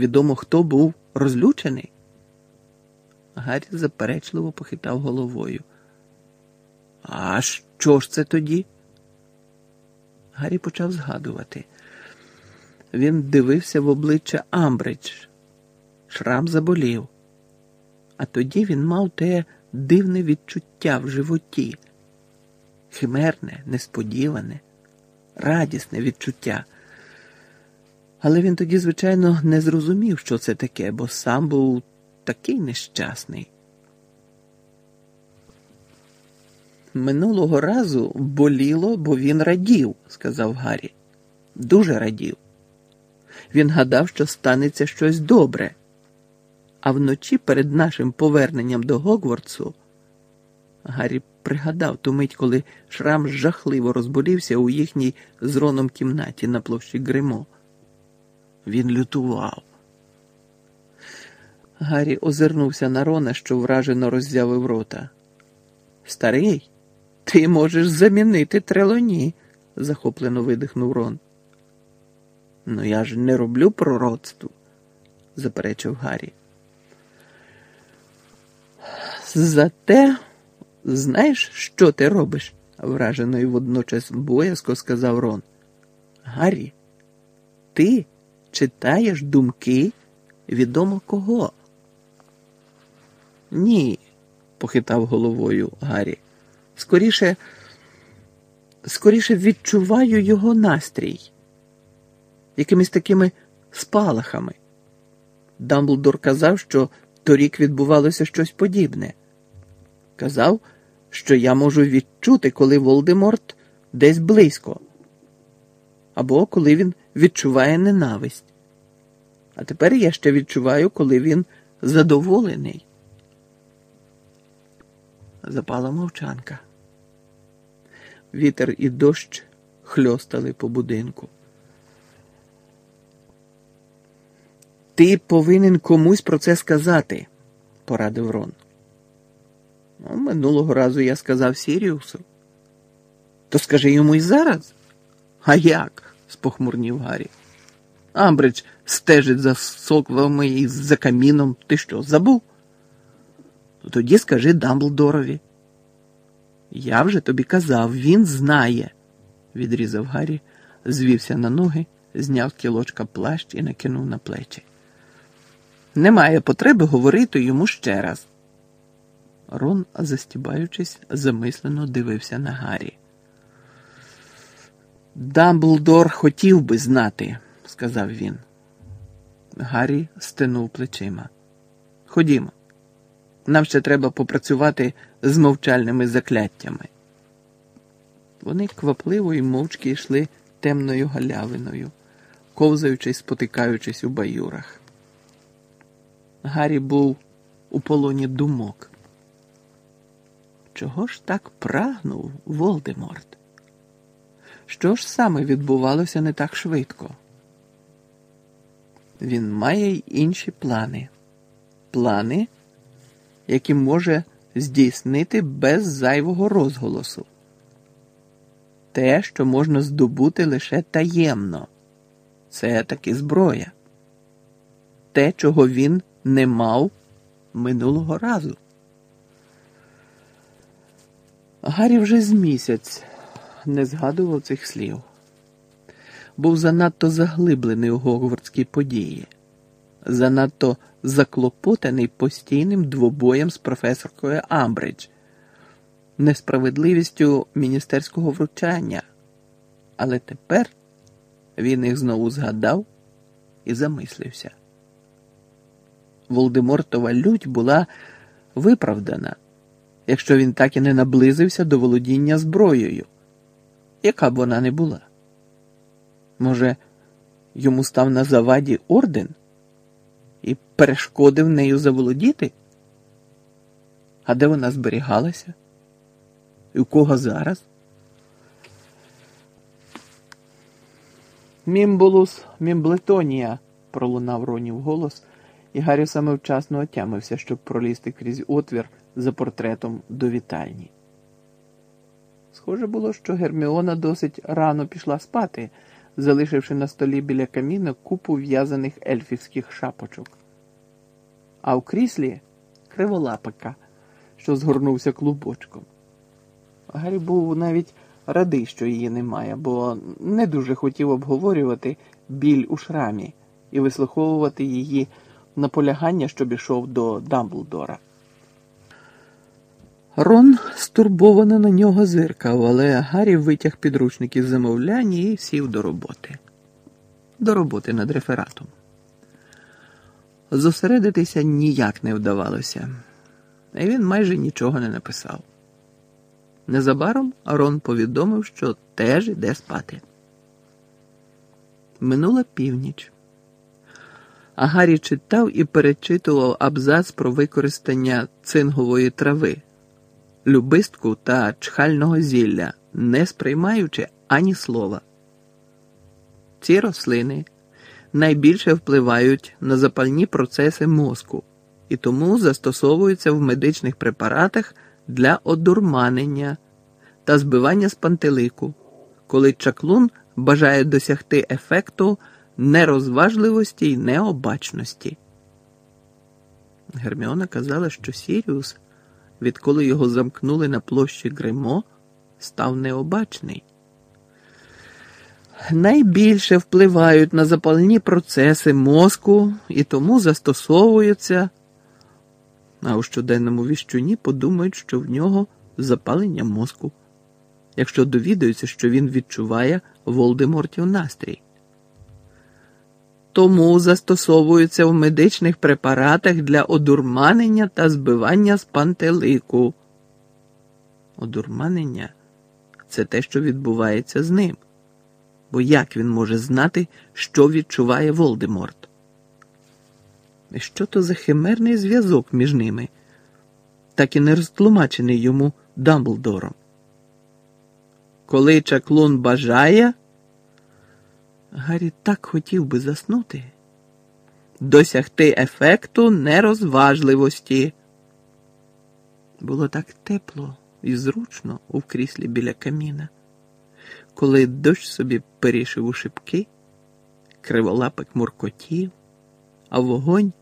відомо, хто був розлючений. Гаррі заперечливо похитав головою. А що ж це тоді? Гаррі почав згадувати. Він дивився в обличчя Амбридж. Шрам заболів. А тоді він мав те дивне відчуття в животі, химерне, несподіване, радісне відчуття. Але він тоді, звичайно, не зрозумів, що це таке, бо сам був такий нещасний. Минулого разу боліло, бо він радів, сказав Гаррі. Дуже радів. Він гадав, що станеться щось добре. А вночі перед нашим поверненням до Гогвардсу Гаррі пригадав ту мить, коли Шрам жахливо розболівся у їхній з Роном кімнаті на площі Гримо. Він лютував. Гаррі озирнувся на Рона, що вражено роззявив рота. Старий, ти можеш замінити трелоні, захоплено видихнув Рон. Ну я ж не роблю пророцтво, заперечив Гаррі. Зате знаєш, що ти робиш? вражено і водночас боязко сказав Рон. Гаррі, ти читаєш думки відомо кого? Ні, похитав головою Гаррі. Скоріше, скоріше відчуваю його настрій якимись такими спалахами. Дамблдор казав, що торік відбувалося щось подібне. Казав, що я можу відчути, коли Волдеморт десь близько, або коли він відчуває ненависть. А тепер я ще відчуваю, коли він задоволений. Запала мовчанка. Вітер і дощ хльостали по будинку. Ти повинен комусь про це сказати, порадив Рон. Ну, Минулого разу я сказав Сіріусу. То скажи йому й зараз. А як? Спохмурнів Гаррі. Амбридж стежить за соквами і за каміном. Ти що, забув? Тоді скажи Дамблдорові. Я вже тобі казав, він знає, відрізав Гаррі, звівся на ноги, зняв кілочка плащ і накинув на плечі. Немає потреби говорити йому ще раз. Рон, застібаючись, замислено дивився на Гаррі. Дамблдор хотів би знати, сказав він. Гаррі стинув плечима. Ходімо. Нам ще треба попрацювати з мовчальними закляттями. Вони квапливо і мовчки йшли темною галявиною, ковзаючись, спотикаючись у баюрах. Гаррі був у полоні думок. Чого ж так прагнув Волдеморт? Що ж саме відбувалося не так швидко? Він має й інші плани. Плани, які може здійснити без зайвого розголосу. Те, що можна здобути лише таємно, це таки зброя. Те, чого він не мав минулого разу. Гаррі вже з місяць не згадував цих слів. Був занадто заглиблений у Гогвардській події, занадто заклопотаний постійним двобоєм з професоркою Амбридж, несправедливістю міністерського вручання. Але тепер він їх знову згадав і замислився. Волдемортова лють була виправдана, якщо він так і не наблизився до володіння зброєю, яка б вона не була. Може, йому став на заваді орден і перешкодив нею заволодіти? А де вона зберігалася? І у кого зараз? Мімбулус Мімблетонія, пролунав Ронів голос і Гаррі саме вчасно отямився, щоб пролізти крізь отвір за портретом до вітальні. Схоже було, що Герміона досить рано пішла спати, залишивши на столі біля каміна купу в'язаних ельфівських шапочок. А в кріслі криволапика, що згорнувся клубочком. Гаррі був навіть радий, що її немає, бо не дуже хотів обговорювати біль у шрамі і вислуховувати її наполягання, щоб ішов до Дамблдора. Рон стурбовано на нього зиркав, але Гаррі витяг підручник із замовляння і сів до роботи. До роботи над рефератом. Зосередитися ніяк не вдавалося, і він майже нічого не написав. Незабаром Рон повідомив, що теж іде спати. Минула північ. А Гаррі читав і перечитував абзац про використання цингової трави, любистку та чхального зілля, не сприймаючи ані слова. Ці рослини найбільше впливають на запальні процеси мозку і тому застосовуються в медичних препаратах для одурманення та збивання з пантелику, коли чаклун бажає досягти ефекту нерозважливості й необачності. Герміона казала, що Сіріус, відколи його замкнули на площі Гримо, став необачний. Найбільше впливають на запальні процеси мозку і тому застосовуються, а у щоденному віщуні подумають, що в нього запалення мозку, якщо довідаються, що він відчуває Волдемортів настрій тому застосовуються в медичних препаратах для одурманення та збивання з пантелику. Одурманення це те, що відбувається з ним. Бо як він може знати, що відчуває Волдеморт? І що то за химерний зв'язок між ними, так і не розтлумачений йому Дамблдором? Коли чаклун бажає, Гаррі так хотів би заснути, досягти ефекту нерозважливості. Було так тепло і зручно у кріслі біля каміна, коли дощ собі перішив у шибки, криволапик муркотів, а вогонь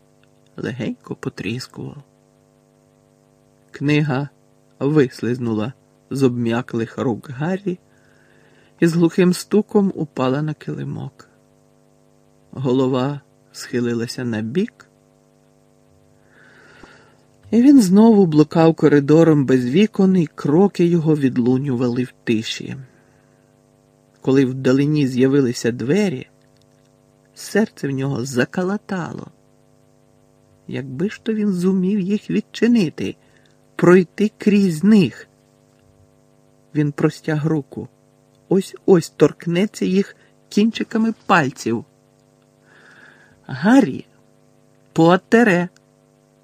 легенько потріскував. Книга вислизнула з обм'яклих рук Гаррі і з глухим стуком упала на килимок. Голова схилилася на бік, і він знову блукав коридором без вікон, і кроки його відлунювали в тиші. Коли вдалині з'явилися двері, серце в нього закалатало. Якби ж то він зумів їх відчинити, пройти крізь них. Він простяг руку ось ось торкнеться їх кінчиками пальців. Гаррі, Поттере,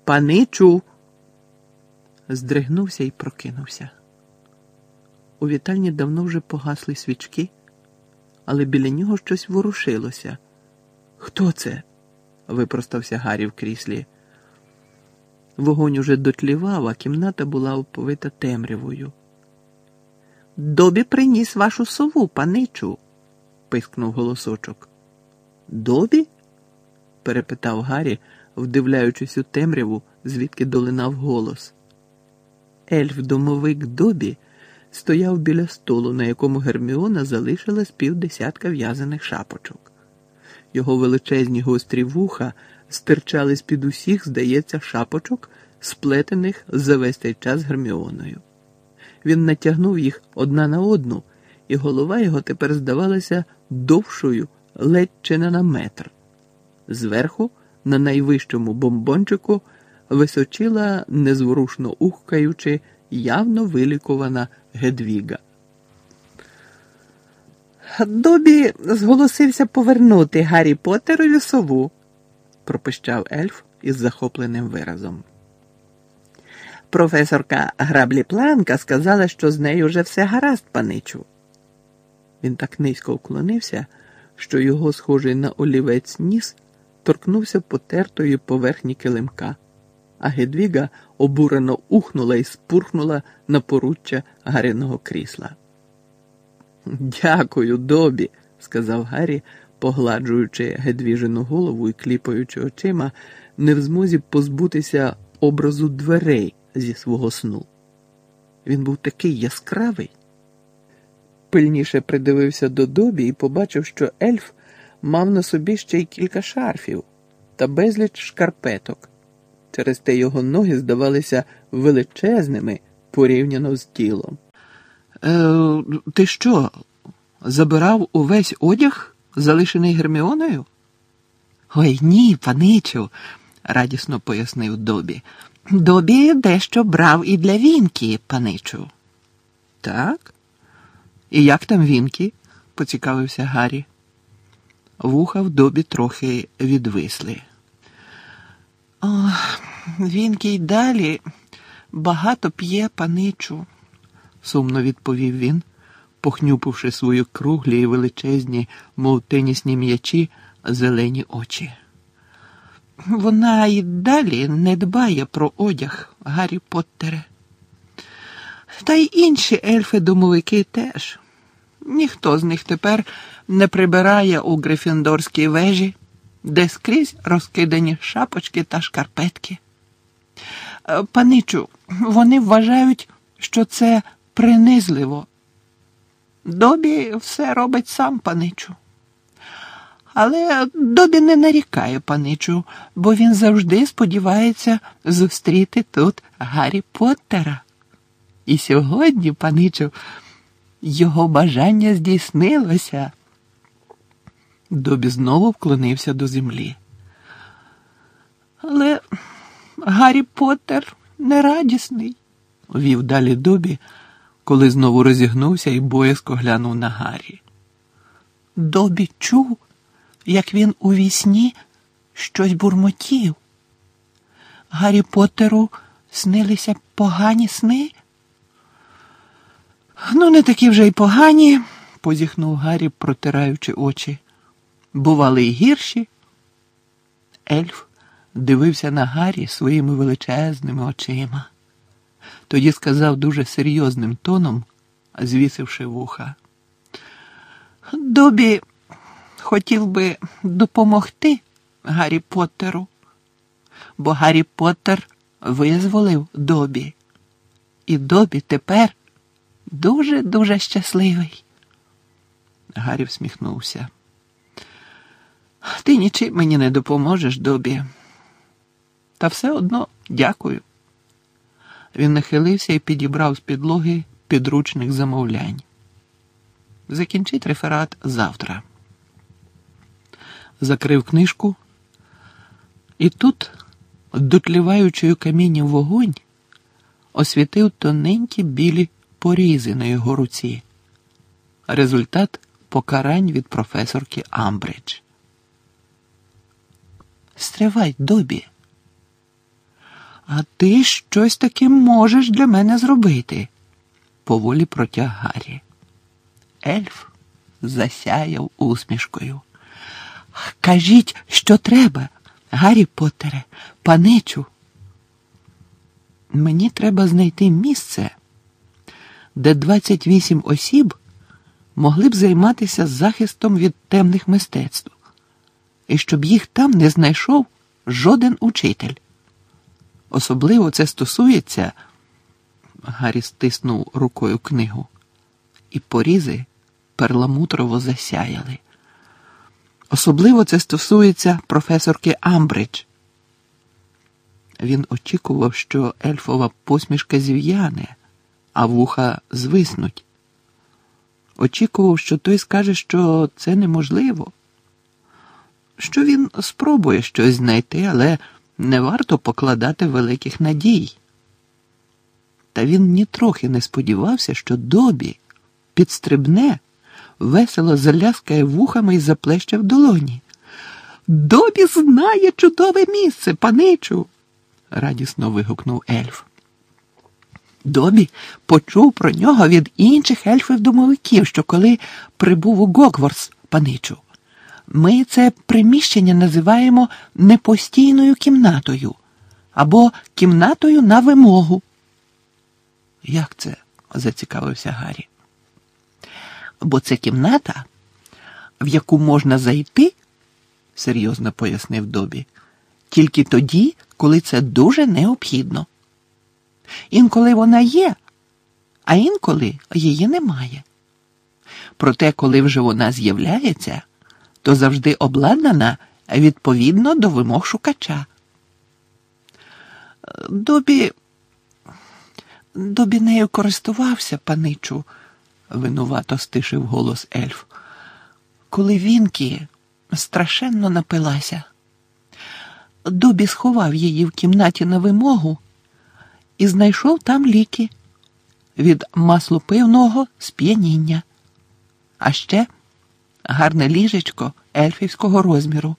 паничу. Здригнувся і прокинувся. У вітальні давно вже погасли свічки, але біля нього щось ворушилося. Хто це? випростався Гаррі в кріслі. Вогонь уже дотлівав, а кімната була оповита темрявою. Добі приніс вашу сову, паничу, пискнув голосочок. Добі? перепитав Гаррі, вдивляючись у темряву, звідки долинав голос. Ельф домовик Добі стояв біля столу, на якому Герміона залишила з півдесятка в'язаних шапочок. Його величезні гострі вуха стирчали з під усіх, здається, шапочок, сплетених за весь цей час Герміоною. Він натягнув їх одна на одну, і голова його тепер здавалася довшою ледь чи не на метр. Зверху, на найвищому бомбончику, височила, незворушно ухкаючи, явно вилікувана Гедвіга. Добі зголосився повернути Гаррі Поттерові сову, пропищав ельф із захопленим виразом. Професорка Граблі Планка сказала, що з нею вже все гаразд, паничу. Він так низько вклонився, що його, схожий на олівець ніс, торкнувся потертої поверхні килимка, а Гедвіга обурено ухнула і спурхнула на поруччя Гариного крісла. Дякую, добі, сказав Гаррі, погладжуючи Гедвіжину голову і кліпаючи очима, не в змозі позбутися образу дверей зі свого сну. Він був такий яскравий. Пильніше придивився до добі і побачив, що ельф мав на собі ще й кілька шарфів та безліч шкарпеток. Через те його ноги здавалися величезними порівняно з тілом. Е, Ти що, забирав увесь одяг, залишений Герміоною? Ой ні, паничу, радісно пояснив Добі. Добі дещо брав і для вінки, паничу. Так? І як там вінки? поцікавився Гаррі. Вуха в добі трохи відвисли. О, вінки й далі багато п'є паничу, сумно відповів він, похнюпивши свої круглі і величезні, мов тенісні м'ячі, зелені очі. Вона й далі не дбає про одяг Гаррі Поттере. Та й інші ельфи-домовики теж. Ніхто з них тепер не прибирає у Грифіндорській вежі, де скрізь розкидані шапочки та шкарпетки. Е, Паничу, вони вважають, що це принизливо. Добі все робить сам паничу. Але Добі не нарікає паничу, бо він завжди сподівається зустріти тут Гаррі Поттера. І сьогодні, паничу, його бажання здійснилося. Добі знову вклонився до землі. Але Гаррі Поттер нерадісний, вів далі Добі, коли знову розігнувся і боязко глянув на Гаррі. Добі чув, як він у вісні щось бурмотів. Гаррі Поттеру снилися погані сни. Ну, не такі вже й погані, позіхнув Гаррі, протираючи очі. Бували й гірші. Ельф дивився на Гаррі своїми величезними очима. Тоді сказав дуже серйозним тоном, звісивши вуха. Добі хотів би допомогти Гаррі Поттеру, бо Гаррі Поттер визволив Добі. І Добі тепер дуже-дуже щасливий. Гаррі всміхнувся. Ти нічим мені не допоможеш, Добі. Та все одно дякую. Він нахилився і підібрав з підлоги підручних замовлянь. Закінчить реферат завтра. Закрив книжку, і тут, дотліваючою камінням вогонь, освітив тоненькі білі порізи на його руці. Результат покарань від професорки Амбридж. Стривай, Добі. А ти щось таки можеш для мене зробити, поволі протяг Гаррі. Ельф засяяв усмішкою. Кажіть, що треба, Гаррі Поттере, паничу. Мені треба знайти місце, де 28 осіб могли б займатися захистом від темних мистецтв, і щоб їх там не знайшов жоден учитель. Особливо це стосується, Гаррі стиснув рукою книгу, і порізи перламутрово засяяли. Особливо це стосується професорки Амбридж. Він очікував, що ельфова посмішка зів'яне, а вуха звиснуть. Очікував, що той скаже, що це неможливо, що він спробує щось знайти, але не варто покладати великих надій. Та він нітрохи не сподівався, що добі підстрибне, весело заляскає вухами і заплеще в долоні. Добі знає чудове місце, паничу, радісно вигукнув ельф. Добі почув про нього від інших ельфів-домовиків, що коли прибув у Гогворс, паничу. Ми це приміщення називаємо непостійною кімнатою або кімнатою на вимогу. Як це? зацікавився Гаррі. Бо це кімната, в яку можна зайти, серйозно пояснив Добі, тільки тоді, коли це дуже необхідно. Інколи вона є, а інколи її немає. Проте, коли вже вона з'являється, то завжди обладнана відповідно до вимог шукача. Добі, Добі нею користувався, паничу, винувато стишив голос ельф. Коли Вінкі страшенно напилася, Добі сховав її в кімнаті на вимогу і знайшов там ліки від маслопивного сп'яніння, а ще гарне ліжечко ельфівського розміру,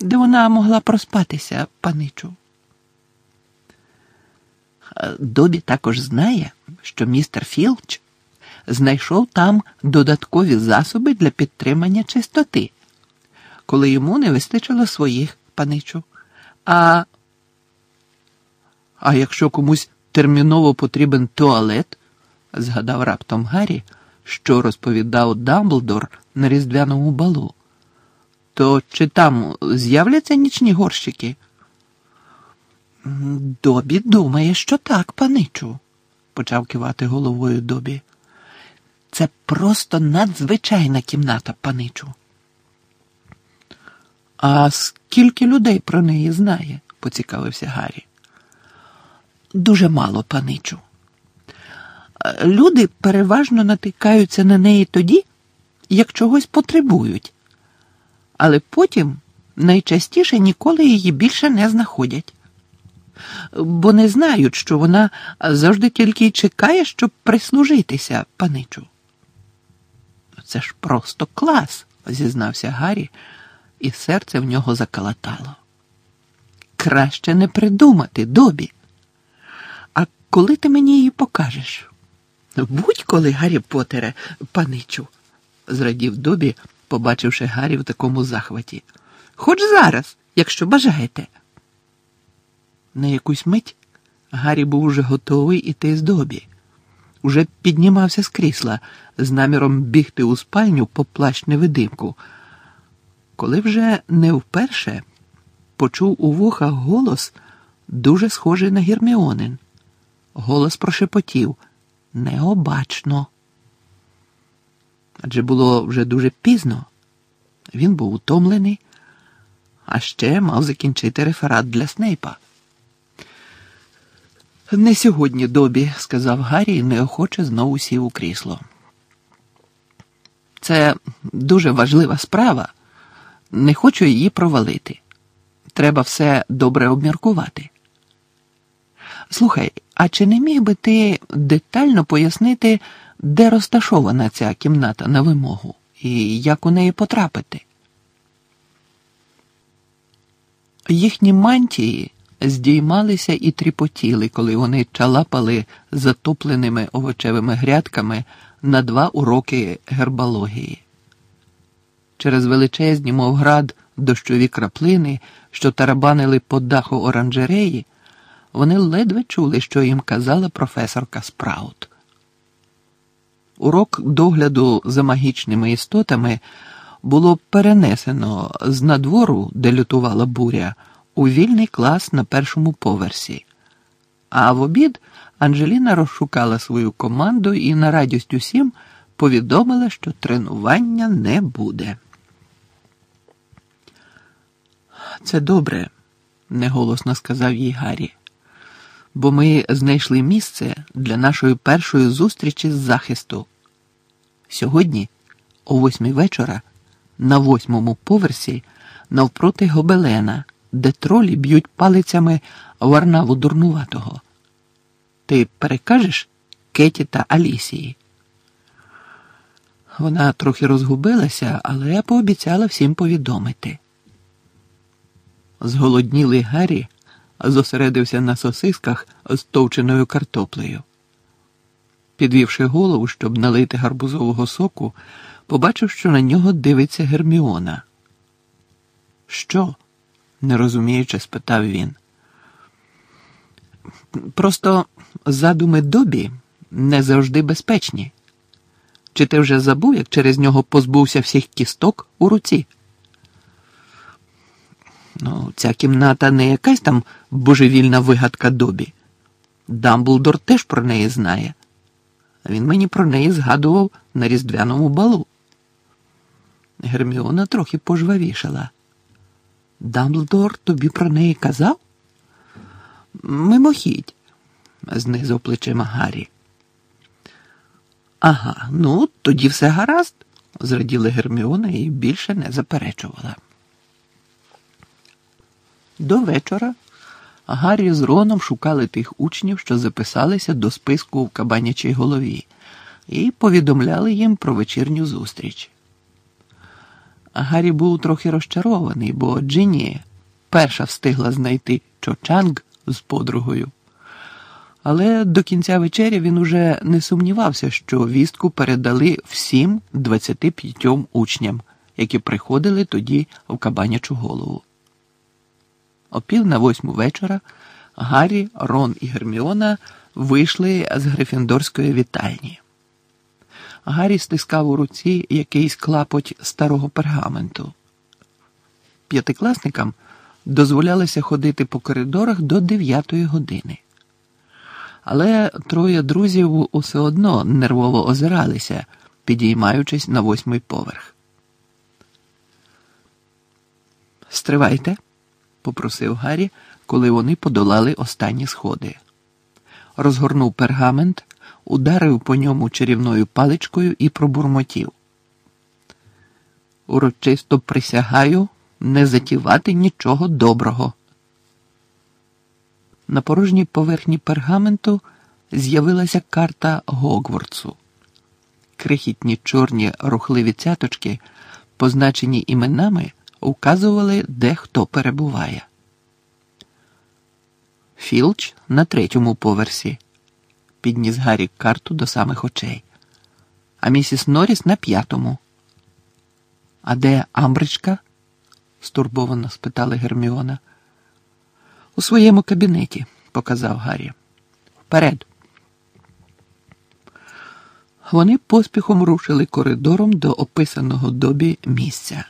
де вона могла проспатися, паничу. Добі також знає, що містер Філч знайшов там додаткові засоби для підтримання чистоти, коли йому не вистачило своїх паничу. А а якщо комусь терміново потрібен туалет, згадав раптом Гаррі, що розповідав Дамблдор на різдвяному балу, то чи там з'являться нічні горщики? Добі думає, що так, паничу, почав кивати головою Добі. Це просто надзвичайна кімната, паничу. А скільки людей про неї знає? поцікавився Гаррі. Дуже мало, паничу. Люди переважно натикаються на неї тоді, як чогось потребують, але потім найчастіше ніколи її більше не знаходять, бо не знають, що вона завжди тільки й чекає, щоб прислужитися паничу. Це ж просто клас, зізнався Гаррі, і серце в нього закалатало. Краще не придумати добі. А коли ти мені її покажеш? Будь-коли, Гаррі Потере, паничу, зрадів добі, побачивши Гаррі в такому захваті. Хоч зараз, якщо бажаєте. На якусь мить Гаррі був уже готовий іти з добі. Уже піднімався з крісла з наміром бігти у спальню по плащ невидимку. Коли вже не вперше почув у вухах голос, дуже схожий на Герміонин. Голос прошепотів необачно. Адже було вже дуже пізно. Він був утомлений, а ще мав закінчити реферат для Снейпа. Не сьогодні добі, сказав Гаррі і неохоче знову сів у крісло. Це дуже важлива справа. Не хочу її провалити. Треба все добре обміркувати. Слухай, а чи не міг би ти детально пояснити, де розташована ця кімната на вимогу і як у неї потрапити? Їхні мантії здіймалися і тріпотіли, коли вони чалапали затопленими овочевими грядками на два уроки гербалогії. Через величезні, мов град, дощові краплини, що тарабанили по даху оранжереї, вони ледве чули, що їм казала професорка Спраут. Урок догляду за магічними істотами було перенесено з надвору, де лютувала буря, у вільний клас на першому поверсі. А в обід Анжеліна розшукала свою команду і на радість усім повідомила, що тренування не буде. Це добре, неголосно сказав їй Гаррі, бо ми знайшли місце для нашої першої зустрічі з захисту. Сьогодні, о восьмій вечора, на восьмому поверсі, навпроти гобелена, де тролі б'ють палицями варнаву дурнуватого. Ти перекажеш Кеті та Алісії? Вона трохи розгубилася, але пообіцяла всім повідомити. Зголоднілий Гаррі зосередився на сосисках з товченою картоплею. Підвівши голову, щоб налити гарбузового соку, побачив, що на нього дивиться Герміона. Що? Не розуміючи, спитав він. Просто задуми добі не завжди безпечні. Чи ти вже забув, як через нього позбувся всіх кісток у руці? Ну, ця кімната не якась там божевільна вигадка добі. Дамблдор теж про неї знає. Він мені про неї згадував на різдвяному балу. Герміона трохи пожвавішала. Дамблдор тобі про неї казав? Мимохідь, знизав плечима Гаррі. Ага, ну тоді все гаразд, зраділа Герміона і більше не заперечувала. До вечора Гаррі з Роном шукали тих учнів, що записалися до списку в кабанячій голові, і повідомляли їм про вечірню зустріч. Гаррі був трохи розчарований, бо Джині перша встигла знайти Чочанг з подругою. Але до кінця вечері він уже не сумнівався, що вістку передали всім 25 учням, які приходили тоді в кабанячу голову. О пів на восьму вечора Гаррі, Рон і Герміона вийшли з Грифіндорської вітальні. Гаррі стискав у руці якийсь клапоть старого пергаменту. П'ятикласникам дозволялося ходити по коридорах до дев'ятої години. Але троє друзів усе одно нервово озиралися, підіймаючись на восьмий поверх. Стривайте, попросив Гаррі, коли вони подолали останні сходи. Розгорнув пергамент ударив по ньому чарівною паличкою і пробурмотів. Урочисто присягаю не затівати нічого доброго. На порожній поверхні пергаменту з'явилася карта Гогвардсу. Крихітні чорні рухливі цяточки, позначені іменами, вказували, де хто перебуває. Філч на третьому поверсі підніс Гаррі карту до самих очей, а місіс Норріс на п'ятому. А де Амбричка? стурбовано спитала Герміона. У своєму кабінеті, показав Гаррі. Вперед. Вони поспіхом рушили коридором до описаного добі місця.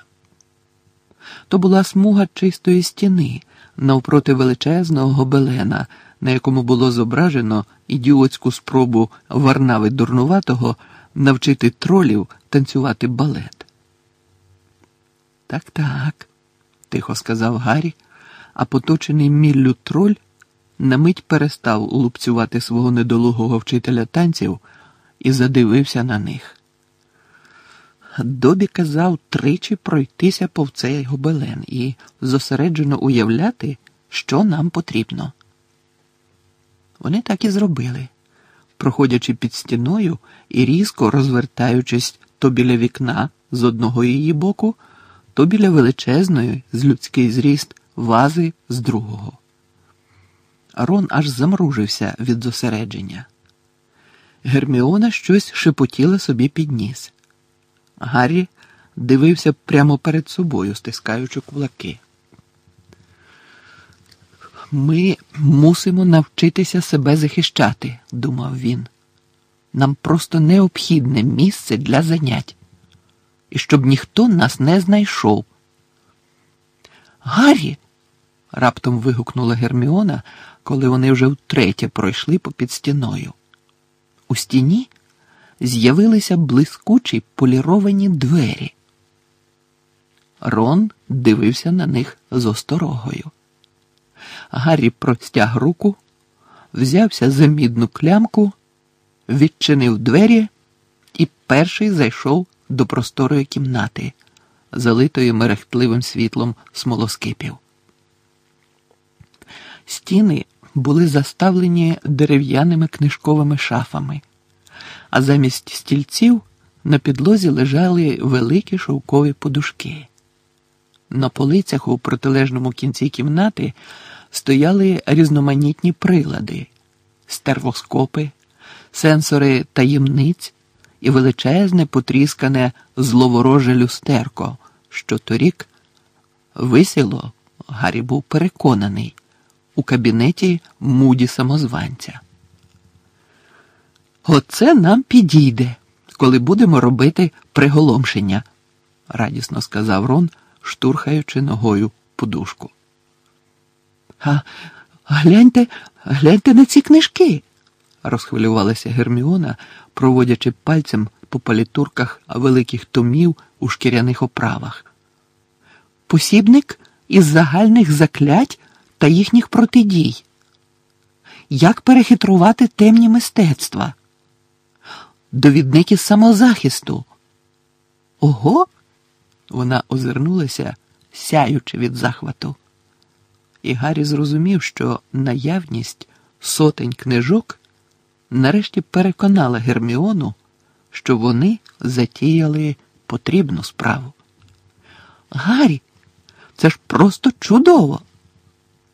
То була смуга чистої стіни навпроти величезного гобелена, на якому було зображено ідіотську спробу Варнави дурнуватого навчити тролів танцювати балет. Так, так, тихо сказав Гаррі, а поточений міллю троль на мить перестав лупцювати свого недолугого вчителя танців і задивився на них. Добі казав тричі пройтися пов цей гобелен і зосереджено уявляти, що нам потрібно. Вони так і зробили, проходячи під стіною і різко розвертаючись то біля вікна з одного її боку, то біля величезної, з людський зріст, вази з другого. Рон аж замружився від зосередження. Герміона щось шепотіла собі під ніс. Гаррі дивився прямо перед собою, стискаючи кулаки. Ми мусимо навчитися себе захищати, думав він. Нам просто необхідне місце для занять, і щоб ніхто нас не знайшов. Гаррі. раптом вигукнула Герміона, коли вони вже втретє пройшли попід стіною. У стіні з'явилися блискучі поліровані двері. Рон дивився на них з осторогою. Гаррі простяг руку, взявся за мідну клямку, відчинив двері і перший зайшов до просторої кімнати, залитої мерехтливим світлом смолоскипів. Стіни були заставлені дерев'яними книжковими шафами, а замість стільців на підлозі лежали великі шовкові подушки. На полицях у протилежному кінці кімнати стояли різноманітні прилади, стервоскопи, сенсори таємниць і величезне потріскане зловороже люстерко, що торік висіло, Гаррі був переконаний, у кабінеті муді самозванця. Оце нам підійде, коли будемо робити приголомшення, радісно сказав Рон, штурхаючи ногою подушку. А гляньте, гляньте на ці книжки, розхвилювалася Герміона, проводячи пальцем по палітурках великих томів у шкіряних оправах. Посібник із загальних заклять та їхніх протидій. Як перехитрувати темні мистецтва? Довідник із самозахисту. Ого! Вона озирнулася, сяючи від захвату. І Гаррі зрозумів, що наявність сотень книжок нарешті переконала Герміону, що вони затіяли потрібну справу. Гаррі, це ж просто чудово.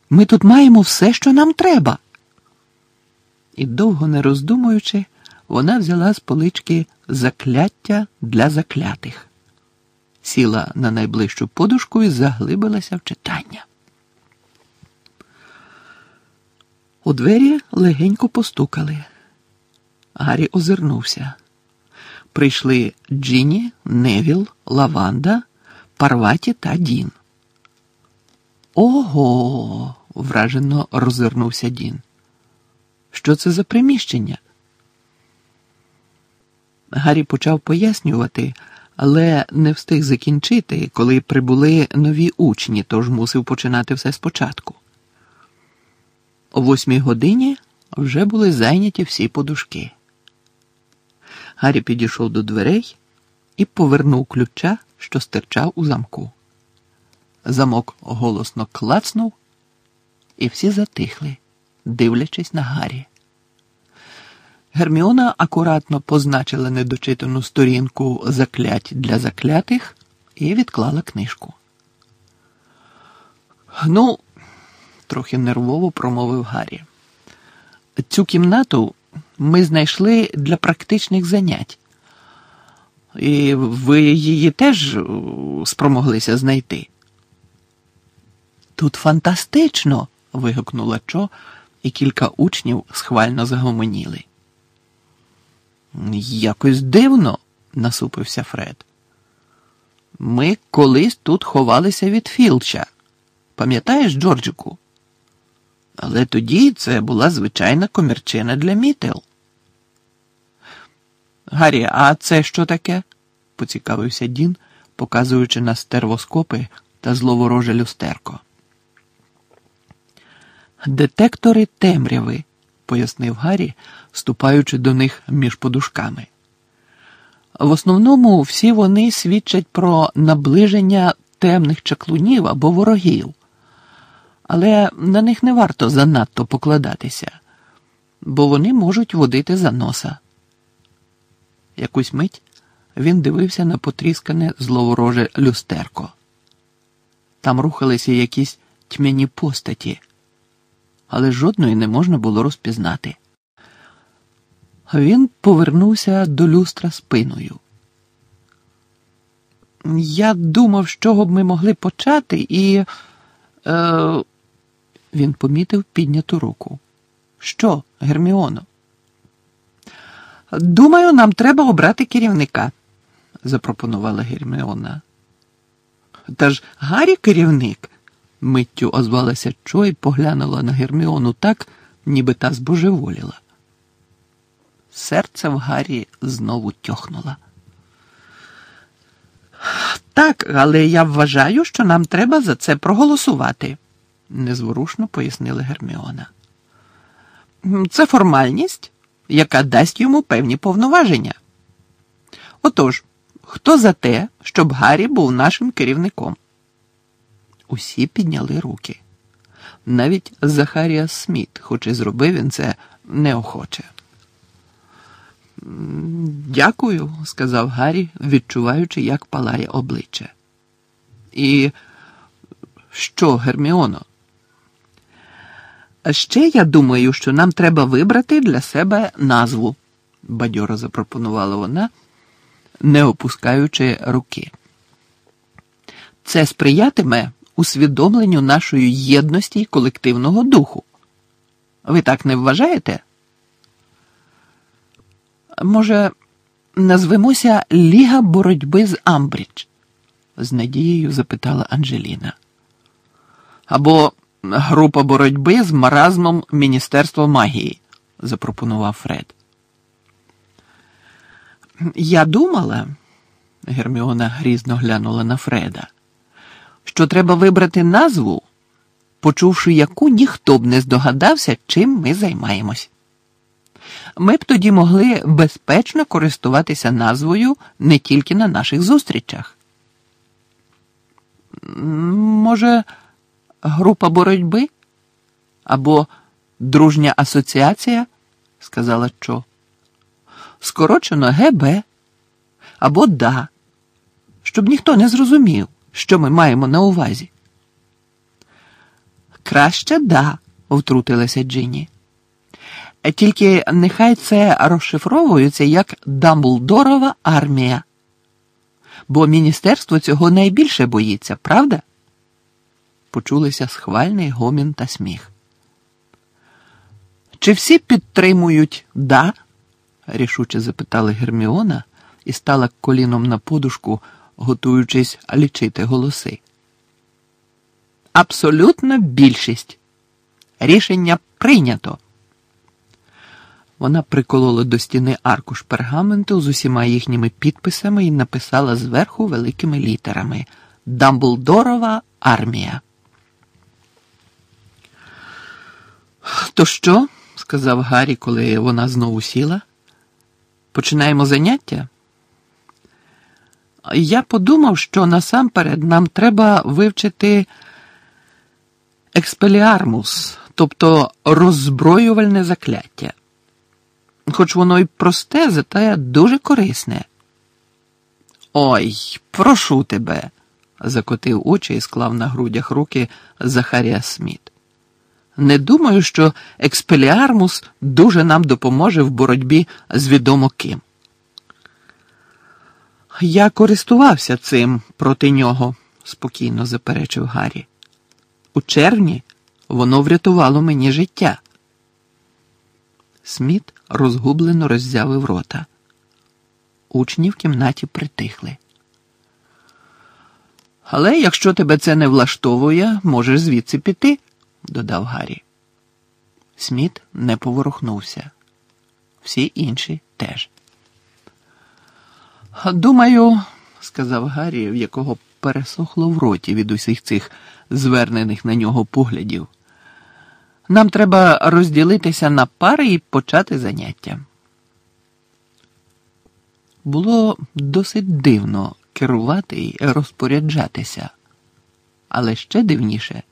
Ми тут маємо все, що нам треба. І довго не роздумуючи, вона взяла з полички закляття для заклятих, сіла на найближчу подушку і заглибилася в читання. У двері легенько постукали. Гаррі озирнувся. Прийшли Джині, Невіл, Лаванда, Парваті та Дін. Ого. вражено розвернувся Дін. Що це за приміщення? Гаррі почав пояснювати, але не встиг закінчити, коли прибули нові учні, тож мусив починати все спочатку. О восьмій годині вже були зайняті всі подушки. Гаррі підійшов до дверей і повернув ключа, що стирчав у замку. Замок голосно клацнув, і всі затихли, дивлячись на Гаррі. Герміона акуратно позначила недочитану сторінку заклять для заклятих і відклала книжку. Ну, трохи нервово промовив Гаррі. Цю кімнату ми знайшли для практичних занять. І ви її теж спромоглися знайти. Тут фантастично. вигукнула Чо, і кілька учнів схвально загомоніли. Якось дивно, насупився Фред. Ми колись тут ховалися від Філча. Пам'ятаєш, Джорджику? Але тоді це була звичайна комірчина для мітел. Гаррі, а це що таке? поцікавився Дін, показуючи на стервоскопи та зловороже люстерко. Детектори темряви, пояснив Гаррі, ступаючи до них між подушками. В основному всі вони свідчать про наближення темних чаклунів або ворогів, але на них не варто занадто покладатися, бо вони можуть водити за носа. Якусь мить він дивився на потріскане зловороже люстерко. Там рухалися якісь тьмяні постаті але жодної не можна було розпізнати. Він повернувся до люстра спиною. Я думав, з чого б ми могли почати, і Е, він помітив підняту руку. Що, Герміоно? Думаю, нам треба обрати керівника, запропонувала Герміона. Та ж Гаррі керівник, Миттю озвалася Чо і поглянула на Герміону так, ніби та збожеволіла. Серце в Гаррі знову тьохнуло. Так, але я вважаю, що нам треба за це проголосувати, незворушно пояснила Герміона. Це формальність, яка дасть йому певні повноваження. Отож, хто за те, щоб Гаррі був нашим керівником? Усі підняли руки. Навіть Захарія Сміт, хоч і зробив він це неохоче. Дякую, сказав Гаррі, відчуваючи, як палає обличчя. І що, Герміоно? Ще я думаю, що нам треба вибрати для себе назву, бадьоро запропонувала вона, не опускаючи руки. Це сприятиме усвідомленню нашої єдності й колективного духу. Ви так не вважаєте? Може, назвемося Ліга боротьби з Амбридж? з надією запитала Анжеліна. Або група боротьби з маразмом Міністерства магії, запропонував Фред. Я думала, Герміона грізно глянула на Фреда, що треба вибрати назву, почувши яку ніхто б не здогадався, чим ми займаємось. Ми б тоді могли безпечно користуватися назвою не тільки на наших зустрічах. Може, група боротьби або дружня асоціація, сказала Чо. Скорочено ГБ або ДА, щоб ніхто не зрозумів, що ми маємо на увазі. Краще да, втрутилася Джині. Тільки нехай це розшифровується як Дамблдорова армія. Бо міністерство цього найбільше боїться, правда? Почулися схвальний гомін та сміх. Чи всі підтримують да? рішуче запитала Герміона і стала коліном на подушку, готуючись лічити голоси. Абсолютна більшість. Рішення прийнято. Вона приколола до стіни аркуш пергаменту з усіма їхніми підписами і написала зверху великими літерами Дамблдорова армія. То що? сказав Гаррі, коли вона знову сіла. Починаємо заняття? Я подумав, що насамперед нам треба вивчити експеліармус, тобто роззброювальне закляття. Хоч воно й просте, зате дуже корисне. Ой, прошу тебе, закотив очі і склав на грудях руки Захарія Сміт. Не думаю, що експеліармус дуже нам допоможе в боротьбі з відомо ким. Я користувався цим проти нього, спокійно заперечив Гаррі. У червні воно врятувало мені життя. Сміт розгублено роззявив рота. Учні в кімнаті притихли. Але якщо тебе це не влаштовує, можеш звідси піти, додав Гаррі. Сміт не поворухнувся. Всі інші теж. Думаю, сказав Гаррі, в якого пересохло в роті від усіх цих звернених на нього поглядів. Нам треба розділитися на пари і почати заняття. Було досить дивно керувати і розпоряджатися, але ще дивніше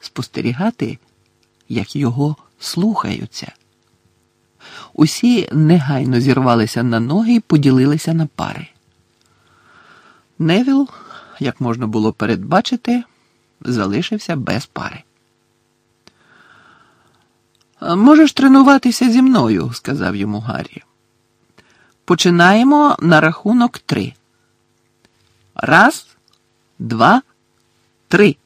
спостерігати, як його слухаються. Усі негайно зірвалися на ноги і поділилися на пари. Невіл, як можна було передбачити, залишився без пари. Можеш тренуватися зі мною, сказав йому Гаррі. Починаємо на рахунок три. Раз, два, три.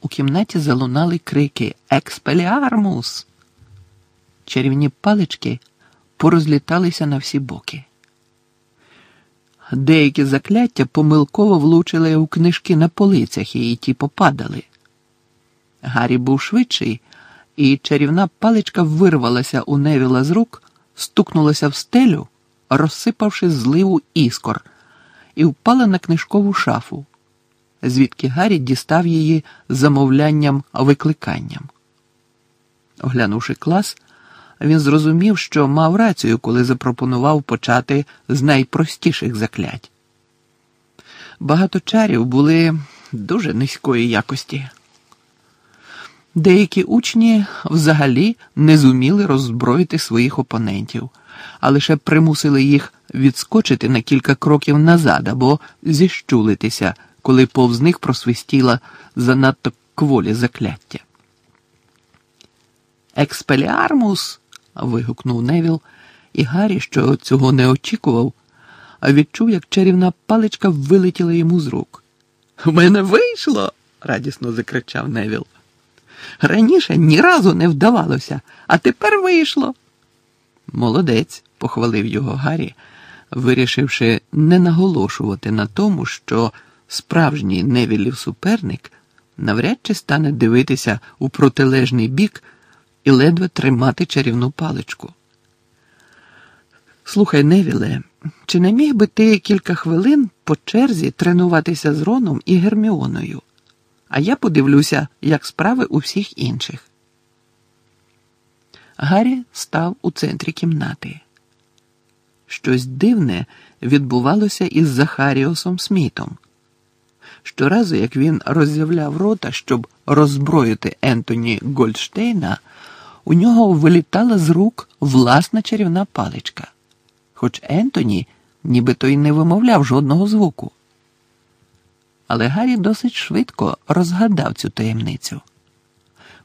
У кімнаті залунали крики Експеліармус. Чарівні палички порозліталися на всі боки. Деякі закляття помилково влучили у книжки на полицях і ті попадали. Гаррі був швидший і чарівна паличка вирвалася у невіла з рук, стукнулася в стелю, розсипавши зливу іскор, і впала на книжкову шафу, звідки Гаррі дістав її замовлянням викликанням. Оглянувши клас, він зрозумів, що мав рацію, коли запропонував почати з найпростіших заклять. Багато чарів були дуже низької якості. Деякі учні взагалі не зуміли роззброїти своїх опонентів, а лише примусили їх відскочити на кілька кроків назад або зіщулитися, коли повз них просвистіли занадто кволі закляття. Експеліармус. Вигукнув Невіл, і Гаррі, що цього не очікував, відчув, як чарівна паличка вилетіла йому з рук. У мене вийшло. радісно закричав Невіл. Раніше ні разу не вдавалося, а тепер вийшло. Молодець, похвалив його Гаррі, вирішивши не наголошувати на тому, що справжній невілів суперник навряд чи стане дивитися у протилежний бік і ледве тримати чарівну паличку. Слухай, Невіле, чи не міг би ти кілька хвилин по черзі тренуватися з Роном і Герміоною? А я подивлюся, як справи у всіх інших. Гаррі став у центрі кімнати. Щось дивне відбувалося із Захаріосом Смітом. Щоразу, як він роззявляв рота, щоб роззброїти Ентоні Гольдштейна, у нього вилітала з рук власна чарівна паличка, хоч Ентоні нібито й не вимовляв жодного звуку. Але Гаррі досить швидко розгадав цю таємницю.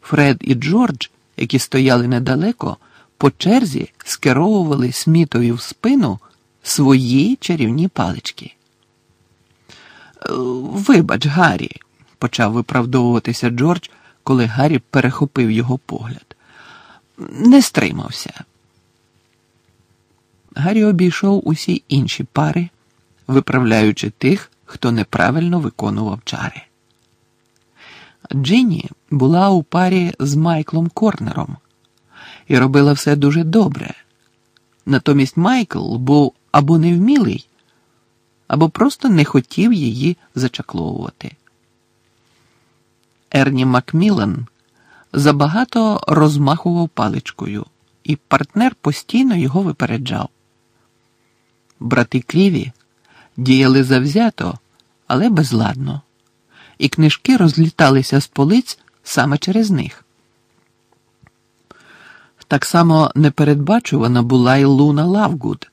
Фред і Джордж, які стояли недалеко, по черзі скеровували Смітові в спину свої чарівні палички. Вибач, Гаррі, почав виправдовуватися Джордж, коли Гаррі перехопив його погляд. Не стримався. Гаррі обійшов усі інші пари, виправляючи тих, хто неправильно виконував чари. Джинні була у парі з Майклом Корнером і робила все дуже добре. Натомість Майкл був або невмілий, або просто не хотів її зачакловувати. Ерні Макмілан забагато розмахував паличкою, і партнер постійно його випереджав. Брати Кріві діяли завзято, але безладно, і книжки розліталися з полиць саме через них. Так само непередбачувана була й Луна Лавгуд.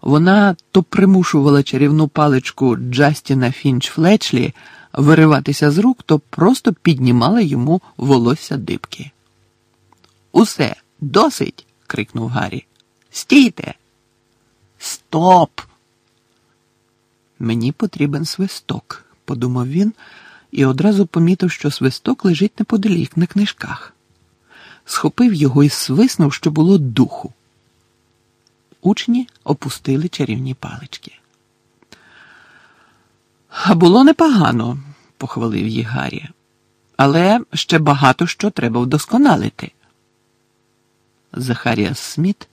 Вона то примушувала чарівну паличку Джастіна Фінч Флечлі вириватися з рук, то просто піднімала йому волосся дибки. Усе, досить. крикнув Гаррі. Стійте. Стоп! Мені потрібен свисток, подумав він і одразу помітив, що свисток лежить неподалік на книжках. Схопив його і свиснув, що було духу. Учні опустили чарівні палички. Було непогано, похвалив їх Гаррі. Але ще багато що треба вдосконалити. Захаріас Сміт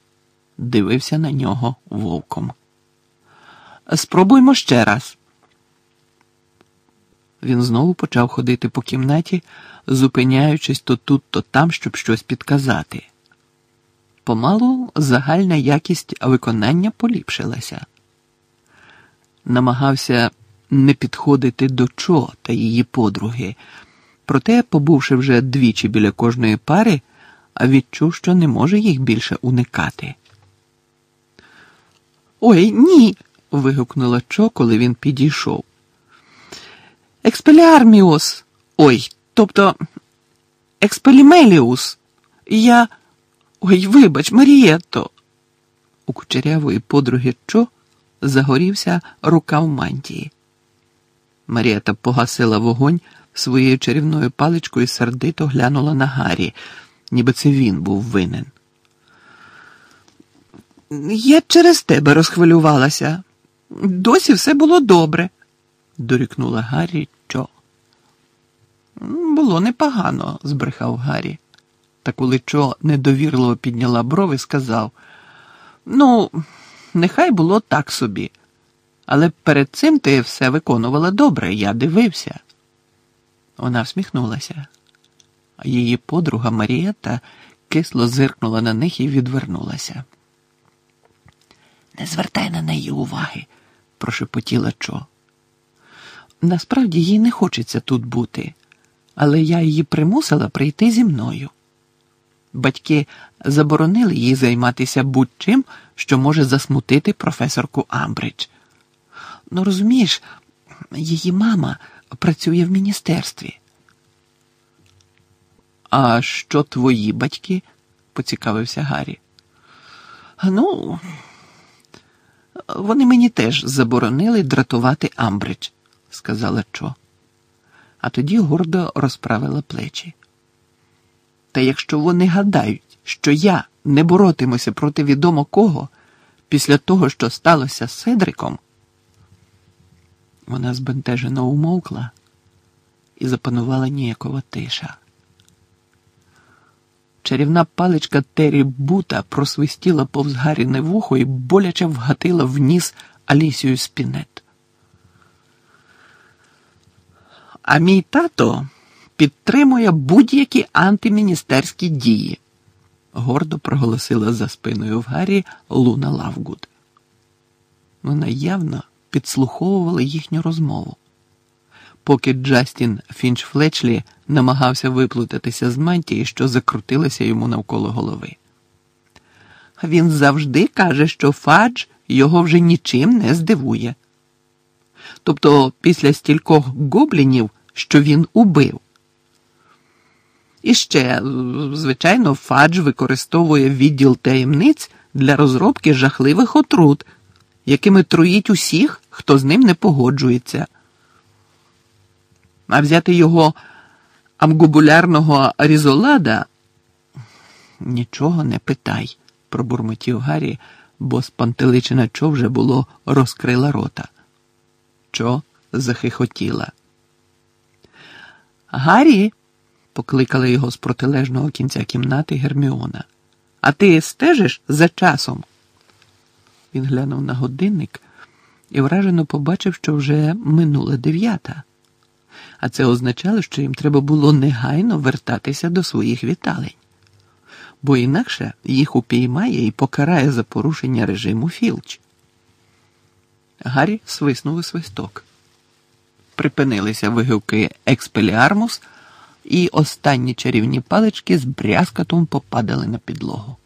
дивився на нього вовком. Спробуймо ще раз. Він знову почав ходити по кімнаті, зупиняючись то тут, то там, щоб щось підказати. Помалу загальна якість виконання поліпшилася. Намагався не підходити до Чо та її подруги, проте, побувши вже двічі біля кожної пари, відчув, що не може їх більше уникати. Ой, ні. вигукнула Чо, коли він підійшов. Експеліарміус. Ой, тобто експелімеліус. Я. Ой, вибач, Марієтто. У кучерявої подруги Чо загорівся рукав мантії. Марієтта погасила вогонь своєю чарівною паличкою і сердито глянула на Гаррі, ніби це він був винен. Я через тебе розхвилювалася. Досі все було добре, дорікнула Гаррі Чо. Було непогано, збрехав Гаррі. Та коли Чо недовірливо підняла брови, сказав: Ну, нехай було так собі, але перед цим ти все виконувала добре, я дивився. Вона всміхнулася, а її подруга Марієта кисло зиркнула на них і відвернулася. Не звертай на неї уваги, прошепотіла Чо. Насправді їй не хочеться тут бути, але я її примусила прийти зі мною. Батьки заборонили їй займатися будь-чим, що може засмутити професорку Амбридж. Ну, розумієш, її мама працює в міністерстві. А що твої батьки? поцікавився Гаррі. Ну, вони мені теж заборонили дратувати Амбридж, сказала Чо. А тоді гордо розправила плечі. Та якщо вони гадають, що я не боротимуся проти відомо кого, після того, що сталося з Седриком. Вона збентежено умовкла і запанувала ніякова тиша. Чарівна паличка Террі Бута просвистіла повз Гарріне вухо і боляче вгатила в ніс Алісію Спінет. А мій тато підтримує будь-які антиміністерські дії, гордо проголосила за спиною в Гаррі Луна Лавгуд. Вона явно підслуховувала їхню розмову. Поки Джастін Фінч Флечлі намагався виплутатися з мантії, що закрутилася йому навколо голови. Він завжди каже, що Фадж його вже нічим не здивує. Тобто після стількох гоблінів, що він убив. І ще, звичайно, Фадж використовує відділ таємниць для розробки жахливих отрут, якими труїть усіх, хто з ним не погоджується. А взяти його амгубулярного різолада нічого не питай, пробурмотів Гаррі, бо спантеличина чо вже було розкрила рота. Чо захихотіла. Гаррі, покликала його з протилежного кінця кімнати Герміона. А ти стежиш за часом? Він глянув на годинник і вражено побачив, що вже минула дев'ята. А це означало, що їм треба було негайно вертатися до своїх віталень, бо інакше їх упіймає і покарає за порушення режиму Філч. Гаррі свиснув у свисток. Припинилися вигуки експеліармус, і останні чарівні палички з брязкатом попадали на підлогу.